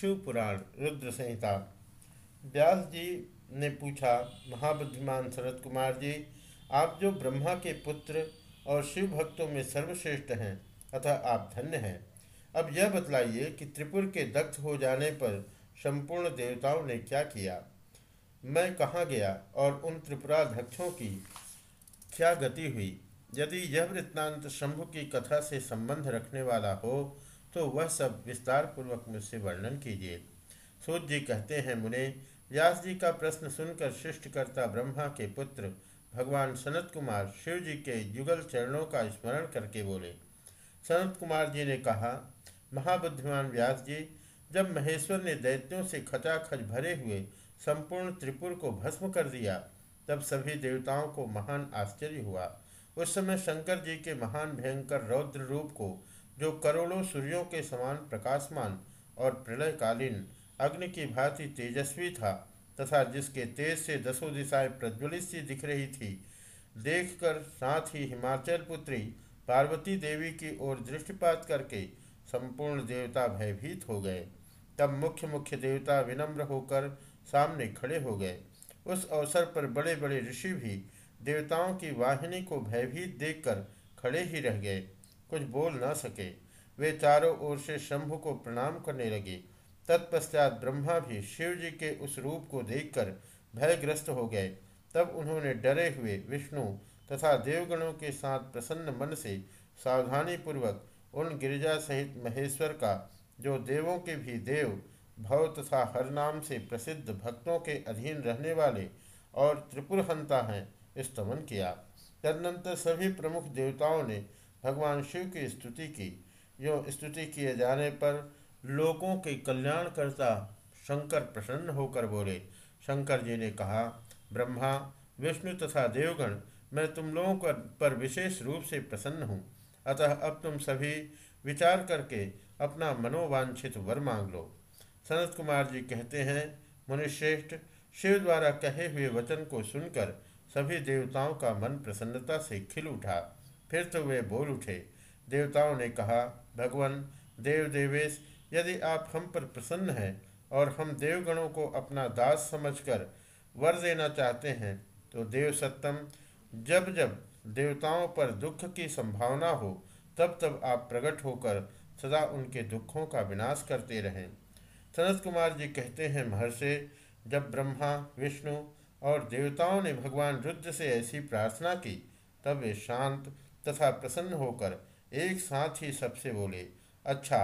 शिव पुराण रुद्र संहिता व्यास जी ने पूछा, महाबुद्धिमान शरद कुमार जी, आप जो ब्रह्मा के पुत्र और शिव भक्तों में सर्वश्रेष्ठ हैं, अतः आप धन्य हैं। अब यह बतलाइए कि त्रिपुर के दग्ध हो जाने पर संपूर्ण देवताओं ने क्या किया? मैं कहाँ गया और उन त्रिपुराध्यक्षों की क्या गति हुई? यदि यह वृत्तांत शंभु की कथा से संबंध रखने वाला हो तो वह सब विस्तार पूर्वक मुझसे वर्णन कीजिए। सूर्य जी कहते हैं, मुने, व्यास जी का प्रश्न सुनकर सृष्टिकर्ता ब्रह्मा के पुत्र भगवान सनत कुमार शिव जी के युगल चरणों का स्मरण करके बोले। सनत कुमार जी ने कहा, महाबुद्धिमान व्यास जी, जब महेश्वर ने दैत्यों से खचाखच भरे हुए संपूर्ण त्रिपुर को भस्म कर दिया, तब सभी देवताओं को महान आश्चर्य हुआ। उस समय शंकर जी के महान भयंकर रौद्र रूप को जो करोड़ों सूर्यों के समान प्रकाशमान और प्रलयकालीन अग्नि की भांति तेजस्वी था तथा जिसके तेज से दसों दिशाएँ प्रज्वलित सी दिख रही थी, देखकर साथ ही हिमाचल पुत्री पार्वती देवी की ओर दृष्टिपात करके संपूर्ण देवता भयभीत हो गए। तब मुख्य मुख्य देवता विनम्र होकर सामने खड़े हो गए। उस अवसर पर बड़े बड़े ऋषि भी देवताओं की वाहिनी को भयभीत देखकर खड़े ही रह गए। कुछ बोल न सके। वे चारों ओर से शंभु को प्रणाम करने लगे। तत्पश्चात ब्रह्मा भी शिव जी के उस रूप को देखकर भयग्रस्त हो गए। तब उन्होंने डरे हुए विष्णु तथा देवगणों के साथ प्रसन्न मन से सावधानी पूर्वक उन गिरिजा सहित महेश्वर का, जो देवों के भी देव, भव तथा हर नाम से प्रसिद्ध भक्तों के अधीन रहने वाले और त्रिपुरहंता हैं, स्तमन किया। तदनंतर सभी प्रमुख देवताओं ने भगवान शिव की स्तुति की। यो स्तुति किए जाने पर लोगों के कल्याणकर्ता शंकर प्रसन्न होकर बोले, शंकर जी ने कहा, ब्रह्मा, विष्णु तथा देवगण, मैं तुम लोगों पर विशेष रूप से प्रसन्न हूँ। अतः अब तुम सभी विचार करके अपना मनोवांछित वर मांग लो। सनत कुमार जी कहते हैं, मुनिश्रेष्ठ, शिव द्वारा कहे हुए वचन को सुनकर सभी देवताओं का मन प्रसन्नता से खिल उठा। फिर तो वे बोल उठे। देवताओं ने कहा, भगवान, देव देवेश, यदि आप हम पर प्रसन्न हैं और हम देवगणों को अपना दास समझकर वर देना चाहते हैं तो देव सत्तम जब जब देवताओं पर दुख की संभावना हो, तब तब आप प्रकट होकर सदा उनके दुखों का विनाश करते रहें। सनत कुमार जी कहते हैं, महर्षि, जब ब्रह्मा, विष्णु और देवताओं ने भगवान रुद्र से ऐसी प्रार्थना की, तब वे शांत तथा प्रसन्न होकर एक साथ ही सबसे बोले अच्छा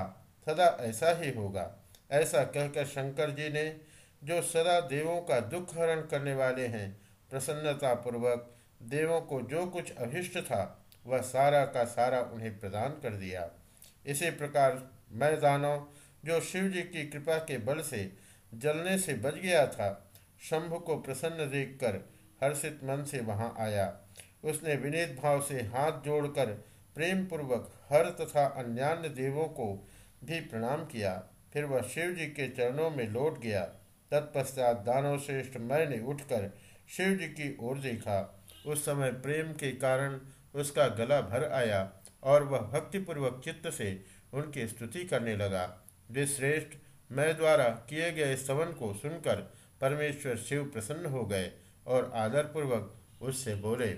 सदा ऐसा ही होगा। ऐसा कहकर शंकर जी ने, जो सदा देवों का दुख हरण करने वाले हैं, प्रसन्नतापूर्वक देवों को जो कुछ अभिष्ट था, वह सारा का सारा उन्हें प्रदान कर दिया। इसी प्रकार मैं दानव जो शिव जी की कृपा के बल से जलने से बच गया था, शंभु को प्रसन्न देखकर हर्षित मन से वहाँ आया। उसने विनीत भाव से हाथ जोड़कर प्रेम पूर्वक हर तथा अन्यान्य देवों को भी प्रणाम किया। फिर वह शिव जी के चरणों में लौट गया। तत्पश्चात दानव श्रेष्ठ मैंने उठकर शिव जी की ओर देखा। उस समय प्रेम के कारण उसका गला भर आया और वह भक्तिपूर्वक चित्त से उनकी स्तुति करने लगा। वे श्रेष्ठ मैं द्वारा किए गए स्तवन को सुनकर परमेश्वर शिव प्रसन्न हो गए और आदरपूर्वक उससे बोले